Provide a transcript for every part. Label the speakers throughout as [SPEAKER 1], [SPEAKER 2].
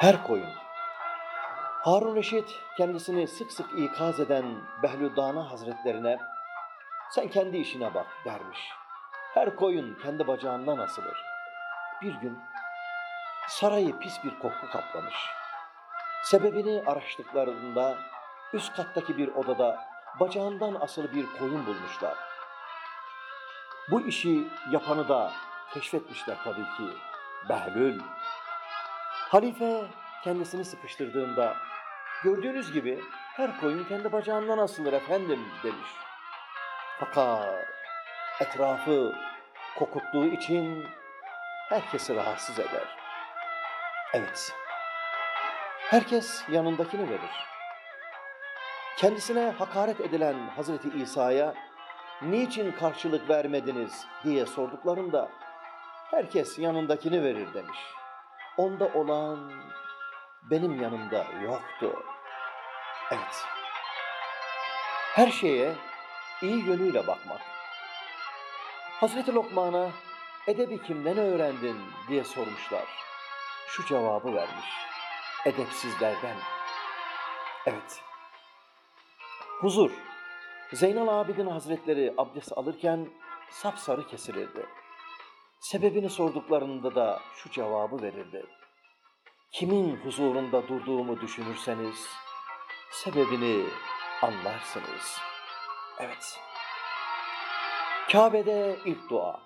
[SPEAKER 1] Her koyun. Harun Reşit kendisini sık sık ikaz eden Behlüddana Hazretlerine sen kendi işine bak dermiş. Her koyun kendi bacağından asılır. Bir gün sarayı pis bir koku kaplamış. Sebebini araştıklarında üst kattaki bir odada bacağından asılı bir koyun bulmuşlar. Bu işi yapanı da keşfetmişler tabii ki. Behlül. Halife kendisini sıkıştırdığında gördüğünüz gibi her koyun kendi bacağından asılır efendim demiş. Fakat etrafı kokuttuğu için herkesi rahatsız eder. Evet, herkes yanındakini verir. Kendisine hakaret edilen Hazreti İsa'ya niçin karşılık vermediniz diye sorduklarında herkes yanındakini verir demiş. Onda olan benim yanımda yoktu. Evet. Her şeye iyi yönüyle bakmak. Hazreti Lokman'a edebi kimden öğrendin diye sormuşlar. Şu cevabı vermiş. Edepsizlerden. Evet. Huzur. Zeynel Abidin Hazretleri abdest alırken sapsarı kesilirdi. Sebebini sorduklarında da şu cevabı verirdi. Kimin huzurunda durduğumu düşünürseniz sebebini anlarsınız. Evet. Kabe'de ilk dua.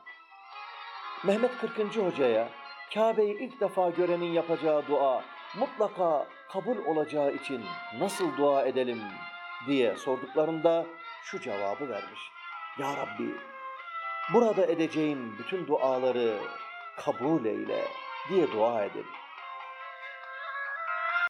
[SPEAKER 1] Mehmet 40. Hoca'ya Kabe'yi ilk defa görenin yapacağı dua mutlaka kabul olacağı için nasıl dua edelim diye sorduklarında şu cevabı vermiş. Ya Rabbi burada edeceğim bütün duaları kabul eyle diye dua edin.